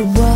the world.